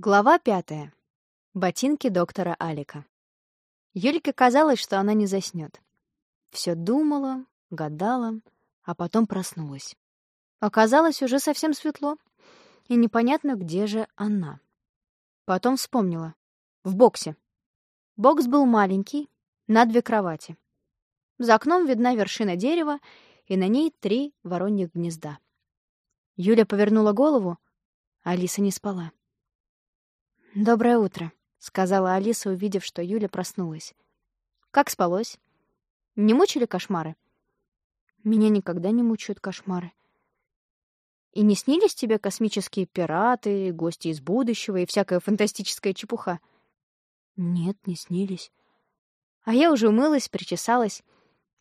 Глава пятая. Ботинки доктора Алика. Юльке казалось, что она не заснёт. Всё думала, гадала, а потом проснулась. Оказалось, уже совсем светло, и непонятно, где же она. Потом вспомнила. В боксе. Бокс был маленький, на две кровати. За окном видна вершина дерева, и на ней три вороньих гнезда. Юля повернула голову, Алиса не спала. «Доброе утро», — сказала Алиса, увидев, что Юля проснулась. «Как спалось? Не мучили кошмары?» «Меня никогда не мучают кошмары». «И не снились тебе космические пираты, гости из будущего и всякая фантастическая чепуха?» «Нет, не снились». А я уже умылась, причесалась.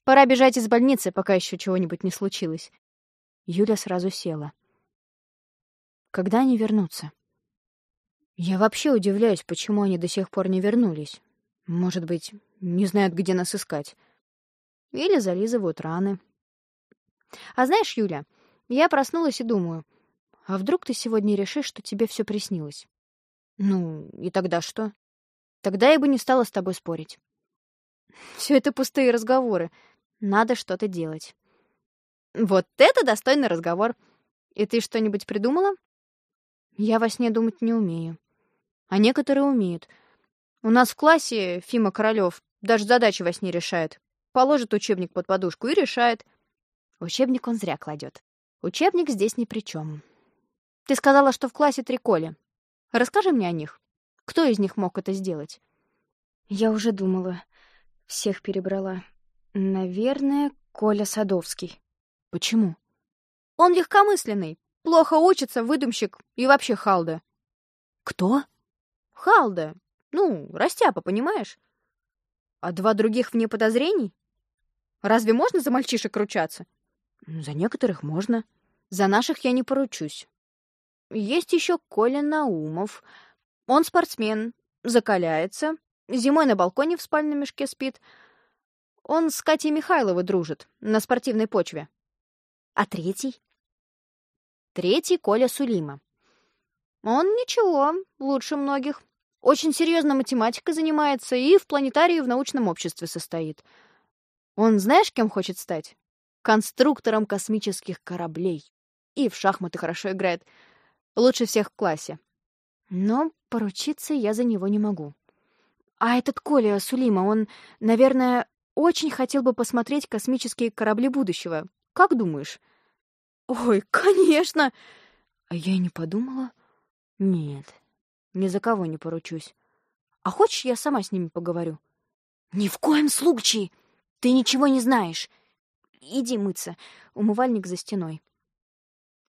Пора бежать из больницы, пока еще чего-нибудь не случилось. Юля сразу села. Когда они вернутся? Я вообще удивляюсь, почему они до сих пор не вернулись. Может быть, не знают, где нас искать. Или зализывают раны. А знаешь, Юля, я проснулась и думаю, а вдруг ты сегодня решишь, что тебе все приснилось? Ну, и тогда что? Тогда я бы не стала с тобой спорить. Все это пустые разговоры. Надо что-то делать. Вот это достойный разговор. И ты что-нибудь придумала? Я во сне думать не умею а некоторые умеют. У нас в классе Фима Королёв даже задачи во сне решает. Положит учебник под подушку и решает. Учебник он зря кладет. Учебник здесь ни при чем. Ты сказала, что в классе три Коли. Расскажи мне о них. Кто из них мог это сделать? Я уже думала. Всех перебрала. Наверное, Коля Садовский. Почему? Он легкомысленный, плохо учится, выдумщик и вообще халда. Кто? Халда. Ну, растяпа, понимаешь? А два других вне подозрений? Разве можно за мальчишек ручаться? За некоторых можно. За наших я не поручусь. Есть еще Коля Наумов. Он спортсмен, закаляется, зимой на балконе в спальном мешке спит. Он с Катей Михайловой дружит на спортивной почве. А третий? Третий — Коля Сулима. Он ничего, лучше многих. Очень серьезно математикой занимается и в планетарии в научном обществе состоит. Он знаешь, кем хочет стать? Конструктором космических кораблей. И в шахматы хорошо играет. Лучше всех в классе. Но поручиться я за него не могу. А этот Коля Сулима, он, наверное, очень хотел бы посмотреть космические корабли будущего. Как думаешь? Ой, конечно! А я и не подумала. Нет, ни за кого не поручусь. А хочешь, я сама с ними поговорю? Ни в коем случае! Ты ничего не знаешь. Иди мыться. Умывальник за стеной.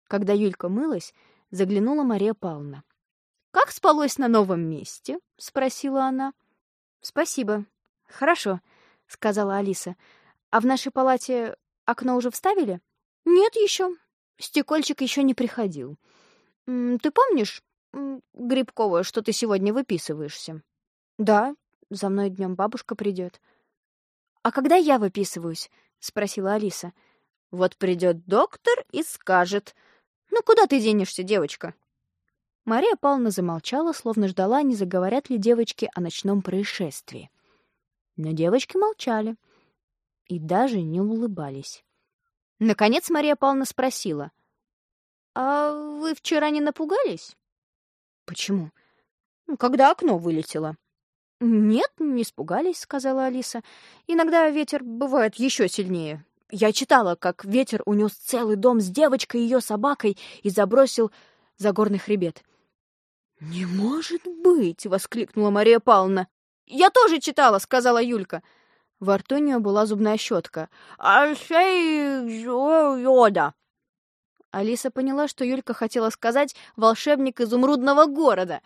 Когда Юлька мылась, заглянула Мария Павловна. «Как спалось на новом месте?» — спросила она. «Спасибо. Хорошо», — сказала Алиса. «А в нашей палате окно уже вставили?» «Нет еще. Стекольчик еще не приходил. Ты помнишь, Грибкова, что ты сегодня выписываешься. Да, за мной днем бабушка придет. А когда я выписываюсь? спросила Алиса. Вот придет доктор и скажет: "Ну куда ты денешься, девочка?" Мария Павловна замолчала, словно ждала, не заговорят ли девочки о ночном происшествии. Но девочки молчали и даже не улыбались. Наконец Мария Павловна спросила: "А вы вчера не напугались?" Почему? Ну, когда окно вылетело. Нет, не испугались, сказала Алиса. Иногда ветер бывает еще сильнее. Я читала, как ветер унес целый дом с девочкой и ее собакой и забросил за горный хребет. «Не может быть!» — воскликнула Мария Павловна. «Я тоже читала!» — сказала Юлька. Во рту у нее была зубная щетка. «Альшей йода!» Алиса поняла, что Юлька хотела сказать «волшебник изумрудного города».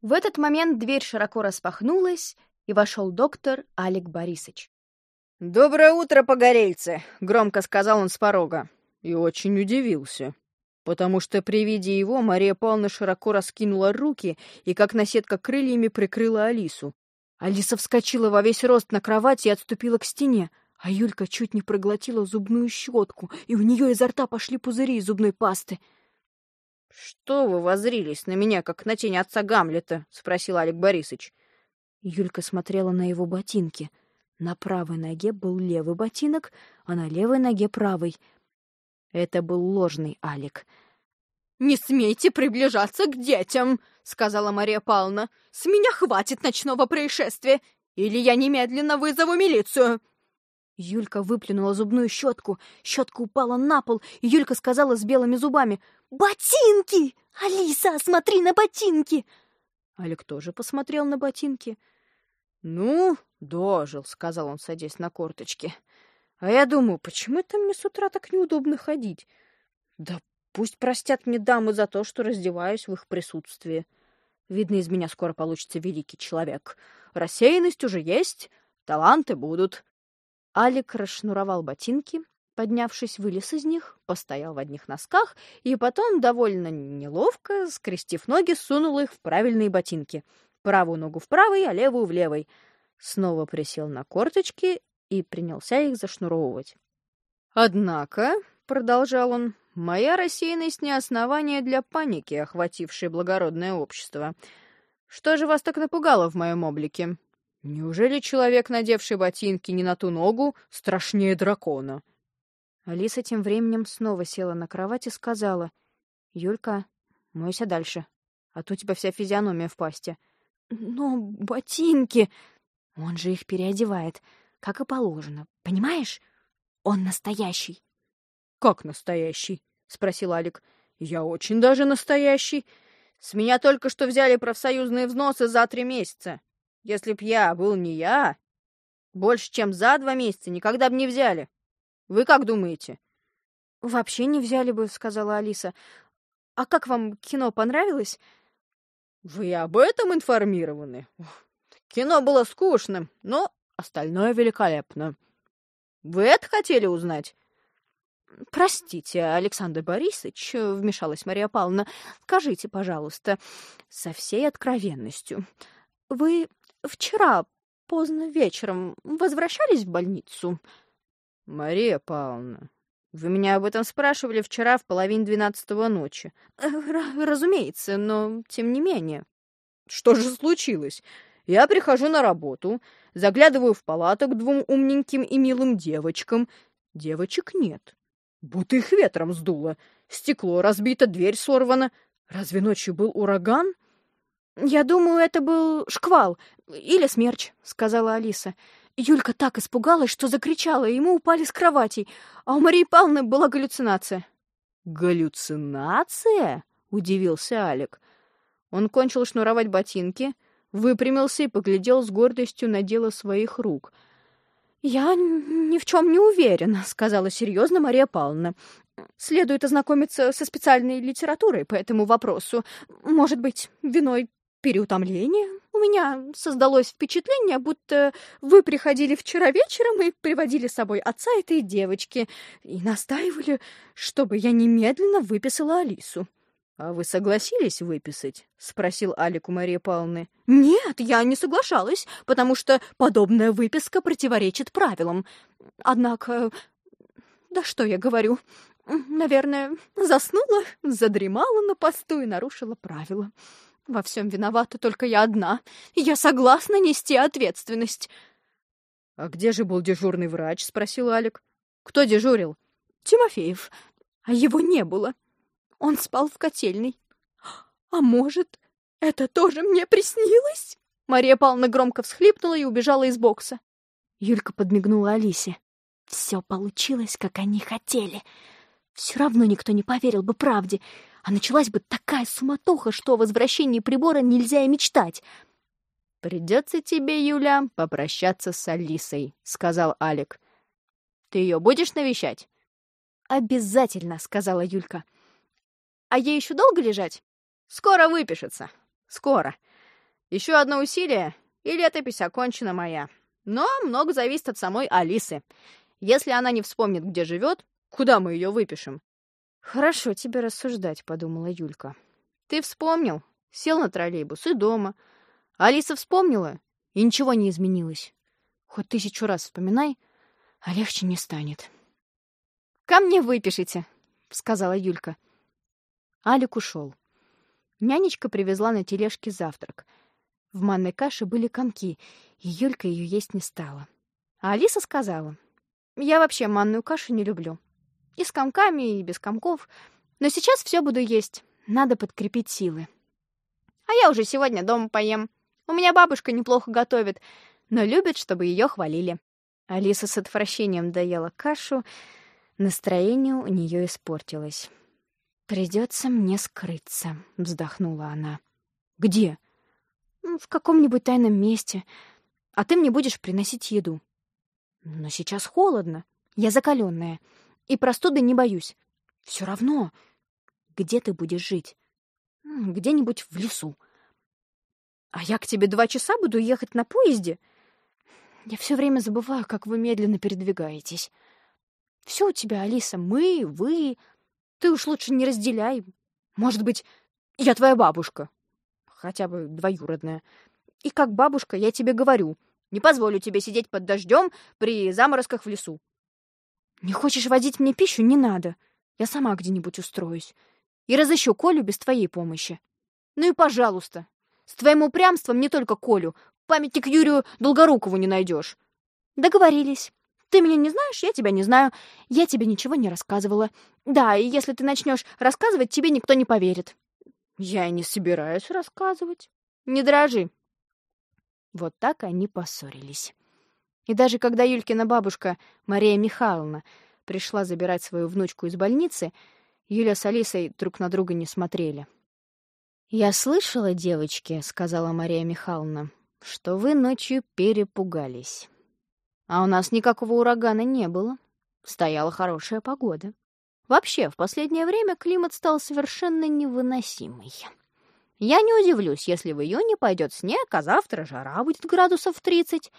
В этот момент дверь широко распахнулась, и вошел доктор Алик Борисович. «Доброе утро, погорельцы!» — громко сказал он с порога. И очень удивился, потому что при виде его Мария Павловна широко раскинула руки и, как наседка крыльями, прикрыла Алису. Алиса вскочила во весь рост на кровати и отступила к стене. А Юлька чуть не проглотила зубную щетку, и у нее изо рта пошли пузыри из зубной пасты. «Что вы возрились на меня, как на тень отца Гамлета?» — спросил Алик Борисович. Юлька смотрела на его ботинки. На правой ноге был левый ботинок, а на левой ноге правый. Это был ложный Алик. «Не смейте приближаться к детям!» — сказала Мария Павловна. «С меня хватит ночного происшествия, или я немедленно вызову милицию!» Юлька выплюнула зубную щетку. Щетка упала на пол, и Юлька сказала с белыми зубами. «Ботинки! Алиса, смотри на ботинки!» Алик тоже посмотрел на ботинки. «Ну, дожил», — сказал он, садясь на корточки. «А я думаю, почему это мне с утра так неудобно ходить? Да пусть простят мне дамы за то, что раздеваюсь в их присутствии. Видно, из меня скоро получится великий человек. Рассеянность уже есть, таланты будут». Алик расшнуровал ботинки, поднявшись, вылез из них, постоял в одних носках и потом, довольно неловко, скрестив ноги, сунул их в правильные ботинки. Правую ногу в правой, а левую в левой. Снова присел на корточки и принялся их зашнуровывать. «Однако», — продолжал он, — «моя рассеянность не основание для паники, охватившей благородное общество. Что же вас так напугало в моем облике?» Неужели человек, надевший ботинки не на ту ногу, страшнее дракона? Алиса тем временем снова села на кровать и сказала, «Юлька, мойся дальше, а то у тебя вся физиономия в пасте». «Но ботинки...» «Он же их переодевает, как и положено, понимаешь? Он настоящий». «Как настоящий?» — спросил Алик. «Я очень даже настоящий. С меня только что взяли профсоюзные взносы за три месяца. Если б я был не я, больше, чем за два месяца никогда бы не взяли. Вы как думаете? Вообще не взяли бы, сказала Алиса. А как вам кино понравилось? Вы об этом информированы? Кино было скучным, но остальное великолепно. Вы это хотели узнать? «Простите, Александр Борисович», — вмешалась Мария Павловна, — «скажите, пожалуйста, со всей откровенностью, вы Вчера поздно вечером возвращались в больницу?» «Мария Павловна, вы меня об этом спрашивали вчера в половине двенадцатого ночи». Э, «Разумеется, но тем не менее». «Что же случилось? Я прихожу на работу, заглядываю в палату к двум умненьким и милым девочкам. Девочек нет. Будто их ветром сдуло. Стекло разбито, дверь сорвана. Разве ночью был ураган?» «Я думаю, это был шквал или смерч», — сказала Алиса. Юлька так испугалась, что закричала, и мы упали с кроватей, а у Марии Павловны была галлюцинация. «Галлюцинация?» — удивился Алик. Он кончил шнуровать ботинки, выпрямился и поглядел с гордостью на дело своих рук. «Я ни в чем не уверена», — сказала серьезно Мария Павловна. «Следует ознакомиться со специальной литературой по этому вопросу. Может быть, виной переутомление. У меня создалось впечатление, будто вы приходили вчера вечером и приводили с собой отца этой девочки и настаивали, чтобы я немедленно выписала Алису. — А вы согласились выписать? — спросил Алик у Марии Павловны. — Нет, я не соглашалась, потому что подобная выписка противоречит правилам. Однако... Да что я говорю? Наверное, заснула, задремала на посту и нарушила правила. Во всем виновата только я одна, и я согласна нести ответственность. — А где же был дежурный врач? — спросил Алик. — Кто дежурил? — Тимофеев. А его не было. Он спал в котельной. А может, это тоже мне приснилось? Мария Павловна громко всхлипнула и убежала из бокса. Юлька подмигнула Алисе. Все получилось, как они хотели. Все равно никто не поверил бы правде, а началась бы такая суматоха, что о возвращении прибора нельзя и мечтать. «Придется тебе, Юля, попрощаться с Алисой», — сказал Алик. «Ты ее будешь навещать?» «Обязательно», — сказала Юлька. «А ей еще долго лежать?» «Скоро выпишется. Скоро. Еще одно усилие, и летопись окончена моя. Но много зависит от самой Алисы. Если она не вспомнит, где живет, Куда мы ее выпишем? Хорошо тебе рассуждать, подумала Юлька. Ты вспомнил, сел на троллейбус и дома. Алиса вспомнила, и ничего не изменилось. Хоть тысячу раз вспоминай, а легче не станет. «Ко мне выпишите», — сказала Юлька. Алик ушел. Нянечка привезла на тележке завтрак. В манной каше были комки, и Юлька ее есть не стала. А Алиса сказала, «Я вообще манную кашу не люблю. И с комками, и без комков. Но сейчас все буду есть. Надо подкрепить силы. А я уже сегодня дома поем. У меня бабушка неплохо готовит, но любит, чтобы ее хвалили». Алиса с отвращением доела кашу, настроение у нее испортилось. «Придется мне скрыться», — вздохнула она. «Где?» «В каком-нибудь тайном месте. А ты мне будешь приносить еду». «Но сейчас холодно. Я закаленная. И простуды не боюсь. Все равно. Где ты будешь жить?» «Где-нибудь в лесу». «А я к тебе два часа буду ехать на поезде?» «Я все время забываю, как вы медленно передвигаетесь. Все у тебя, Алиса, мы, вы...» Ты уж лучше не разделяй. Может быть, я твоя бабушка. Хотя бы двоюродная. И как бабушка я тебе говорю, не позволю тебе сидеть под дождем при заморозках в лесу. Не хочешь водить мне пищу? Не надо. Я сама где-нибудь устроюсь. И разыщу Колю без твоей помощи. Ну и пожалуйста. С твоим упрямством не только Колю. Памятник Юрию Долгорукову не найдешь. Договорились. Ты меня не знаешь, я тебя не знаю. Я тебе ничего не рассказывала. Да, и если ты начнешь рассказывать, тебе никто не поверит. Я и не собираюсь рассказывать. Не дрожи. Вот так они поссорились. И даже когда Юлькина бабушка Мария Михайловна пришла забирать свою внучку из больницы, Юля с Алисой друг на друга не смотрели. «Я слышала, девочки, — сказала Мария Михайловна, — что вы ночью перепугались. А у нас никакого урагана не было. Стояла хорошая погода. Вообще, в последнее время климат стал совершенно невыносимый. Я не удивлюсь, если в июне пойдет снег, а завтра жара будет градусов 30.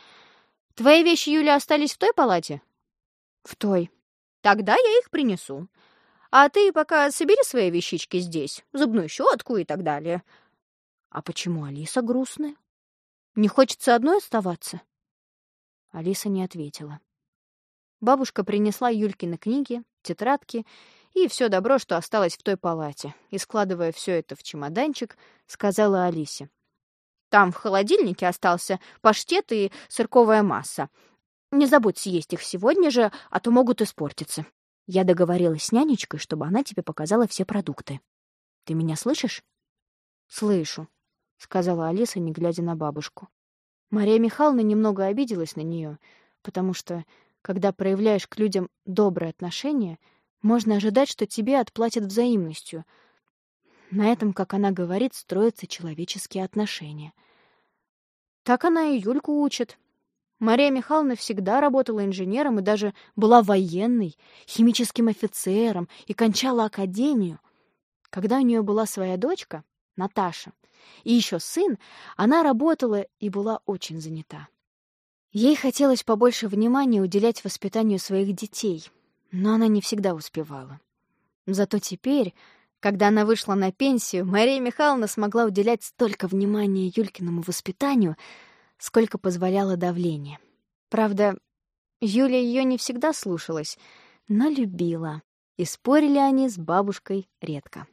Твои вещи, Юля, остались в той палате? В той. Тогда я их принесу. А ты пока собери свои вещички здесь, зубную щетку и так далее. А почему Алиса грустная? Не хочется одной оставаться? Алиса не ответила. Бабушка принесла Юлькины книги, тетрадки и все добро, что осталось в той палате, и, складывая все это в чемоданчик, сказала Алисе. «Там в холодильнике остался паштет и сырковая масса. Не забудь съесть их сегодня же, а то могут испортиться. Я договорилась с нянечкой, чтобы она тебе показала все продукты. Ты меня слышишь?» «Слышу», — сказала Алиса, не глядя на бабушку. Мария Михайловна немного обиделась на нее, потому что, когда проявляешь к людям доброе отношение, можно ожидать, что тебе отплатят взаимностью. На этом, как она говорит, строятся человеческие отношения. Так она и Юльку учит. Мария Михайловна всегда работала инженером и даже была военной, химическим офицером и кончала академию. Когда у нее была своя дочка, Наташа, и еще сын, она работала и была очень занята. Ей хотелось побольше внимания уделять воспитанию своих детей, но она не всегда успевала. Зато теперь, когда она вышла на пенсию, Мария Михайловна смогла уделять столько внимания Юлькиному воспитанию, сколько позволяло давление. Правда, Юля ее не всегда слушалась, но любила, и спорили они с бабушкой редко.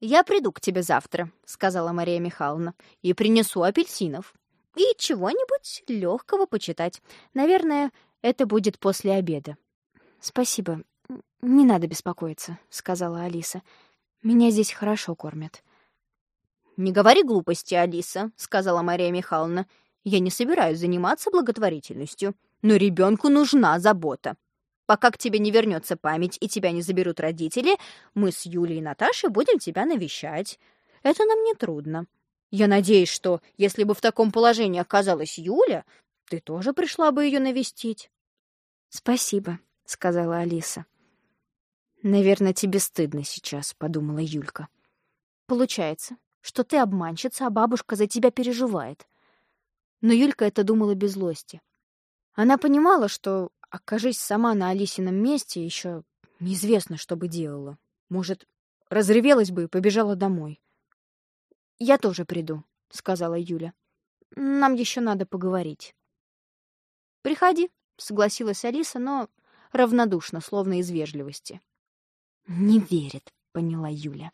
«Я приду к тебе завтра», — сказала Мария Михайловна, «и принесу апельсинов. И чего-нибудь легкого почитать. Наверное, это будет после обеда». «Спасибо. Не надо беспокоиться», — сказала Алиса. «Меня здесь хорошо кормят». «Не говори глупости, Алиса», — сказала Мария Михайловна. «Я не собираюсь заниматься благотворительностью, но ребенку нужна забота. Пока к тебе не вернется память и тебя не заберут родители, мы с Юлей и Наташей будем тебя навещать. Это нам не трудно. Я надеюсь, что если бы в таком положении оказалась Юля, ты тоже пришла бы ее навестить. Спасибо, сказала Алиса. Наверное, тебе стыдно сейчас, подумала Юлька. Получается, что ты обманщица, а бабушка за тебя переживает. Но Юлька это думала без злости. Она понимала, что окажись сама на Алисином месте, еще неизвестно, что бы делала. Может, разревелась бы и побежала домой. «Я тоже приду», — сказала Юля. «Нам еще надо поговорить». «Приходи», — согласилась Алиса, но равнодушно, словно из вежливости. «Не верит», — поняла Юля.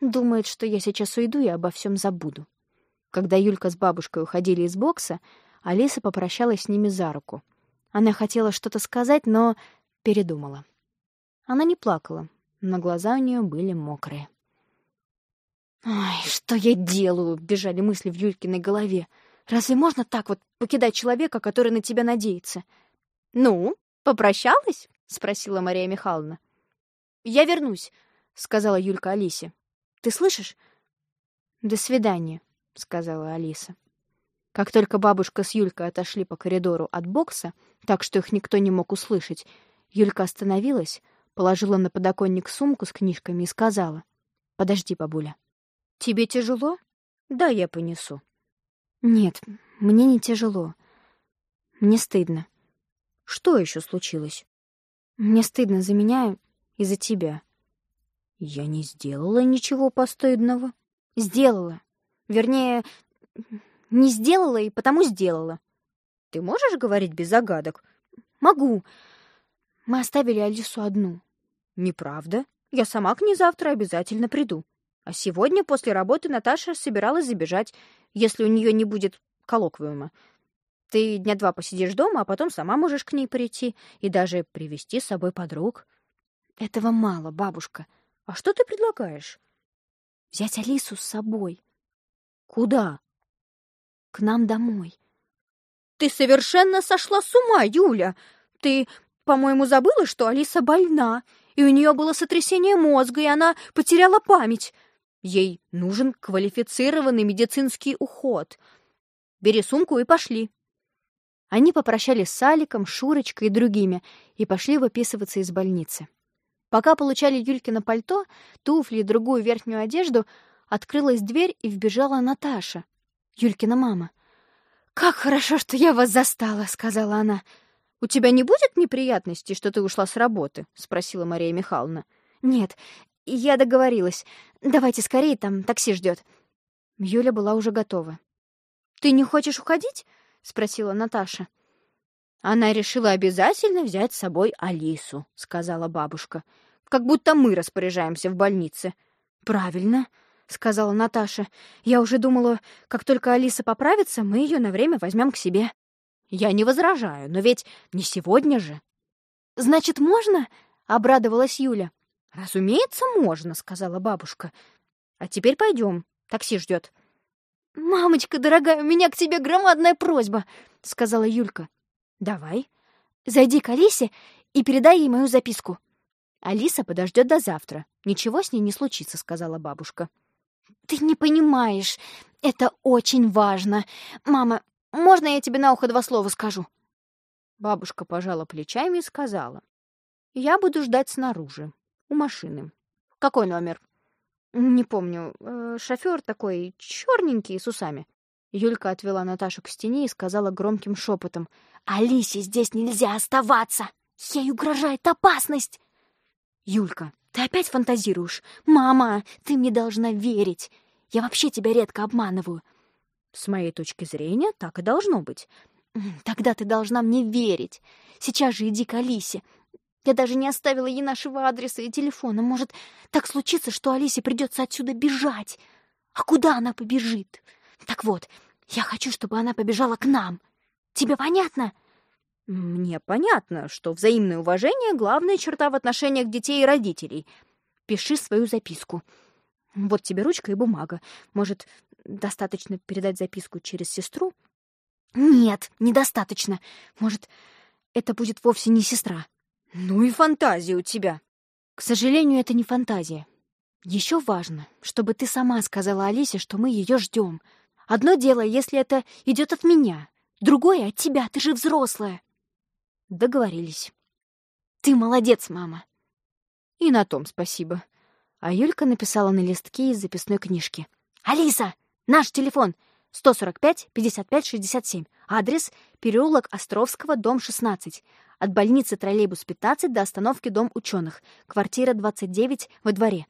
«Думает, что я сейчас уйду и обо всем забуду». Когда Юлька с бабушкой уходили из бокса, Алиса попрощалась с ними за руку. Она хотела что-то сказать, но передумала. Она не плакала, но глаза у нее были мокрые. «Ай, что я делаю?» — бежали мысли в Юлькиной голове. «Разве можно так вот покидать человека, который на тебя надеется?» «Ну, попрощалась?» — спросила Мария Михайловна. «Я вернусь», — сказала Юлька Алисе. «Ты слышишь?» «До свидания», — сказала Алиса. Как только бабушка с Юлькой отошли по коридору от бокса, так что их никто не мог услышать, Юлька остановилась, положила на подоконник сумку с книжками и сказала. «Подожди, бабуля». «Тебе тяжело?» «Да, я понесу». «Нет, мне не тяжело. Мне стыдно». «Что еще случилось?» «Мне стыдно за меня и за тебя». «Я не сделала ничего постыдного». «Сделала. Вернее, не сделала и потому сделала». «Ты можешь говорить без загадок?» «Могу. Мы оставили Алису одну». «Неправда. Я сама к ней завтра обязательно приду. А сегодня после работы Наташа собиралась забежать, если у нее не будет коллоквиума. Ты дня два посидишь дома, а потом сама можешь к ней прийти и даже привести с собой подруг». «Этого мало, бабушка. А что ты предлагаешь?» «Взять Алису с собой». «Куда?» «К нам домой». «Ты совершенно сошла с ума, Юля! Ты по-моему, забыла, что Алиса больна, и у нее было сотрясение мозга, и она потеряла память. Ей нужен квалифицированный медицинский уход. Бери сумку и пошли». Они попрощались с Аликом, Шурочкой и другими и пошли выписываться из больницы. Пока получали Юлькино пальто, туфли и другую верхнюю одежду, открылась дверь и вбежала Наташа, Юлькина мама. «Как хорошо, что я вас застала», — сказала она. «У тебя не будет неприятностей, что ты ушла с работы?» — спросила Мария Михайловна. «Нет, я договорилась. Давайте скорее, там такси ждет». Юля была уже готова. «Ты не хочешь уходить?» — спросила Наташа. «Она решила обязательно взять с собой Алису», — сказала бабушка. «Как будто мы распоряжаемся в больнице». «Правильно», — сказала Наташа. «Я уже думала, как только Алиса поправится, мы ее на время возьмем к себе». Я не возражаю, но ведь не сегодня же. Значит, можно? Обрадовалась Юля. Разумеется, можно, сказала бабушка. А теперь пойдем. Такси ждет. Мамочка дорогая, у меня к тебе громадная просьба, сказала Юлька. Давай. Зайди к Алисе и передай ей мою записку. Алиса подождет до завтра. Ничего с ней не случится, сказала бабушка. Ты не понимаешь. Это очень важно. Мама, можно я тебе на ухо два слова скажу?» Бабушка пожала плечами и сказала. «Я буду ждать снаружи, у машины. Какой номер?» «Не помню. Э, шофер такой черненький, с усами». Юлька отвела Наташу к стене и сказала громким шепотом. «Алисе здесь нельзя оставаться! Ей угрожает опасность!» «Юлька, ты опять фантазируешь? Мама, ты мне должна верить! Я вообще тебя редко обманываю. С моей точки зрения, так и должно быть. Тогда ты должна мне верить. Сейчас же иди к Алисе. Я даже не оставила ей нашего адреса и телефона. Может, так случится, что Алисе придется отсюда бежать. А куда она побежит? Так вот, я хочу, чтобы она побежала к нам. Тебе понятно? Мне понятно, что взаимное уважение — главная черта в отношениях детей и родителей. Пиши свою записку. Вот тебе ручка и бумага. Может, достаточно передать записку через сестру? Нет, недостаточно. Может, это будет вовсе не сестра. Ну и фантазия у тебя. К сожалению, это не фантазия. Еще важно, чтобы ты сама сказала Алисе, что мы ее ждем. Одно дело, если это идет от меня, другое — от тебя, ты же взрослая. Договорились. Ты молодец, мама. И на том спасибо. А Юлька написала на листке из записной книжки. «Алиса, наш телефон 145-55-67. Адрес — переулок Островского, дом 16. От больницы троллейбус 15 до остановки Дом ученых. Квартира 29 во дворе.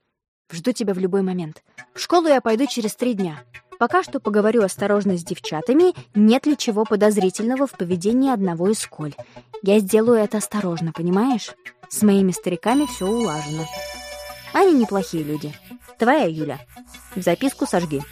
Жду тебя в любой момент. В школу я пойду через три дня. Пока что поговорю осторожно с девчатами, нет ли чего подозрительного в поведении одного из школь. Я сделаю это осторожно, понимаешь? С моими стариками все улажено. Они неплохие люди. Твоя Юля. Записку сожги.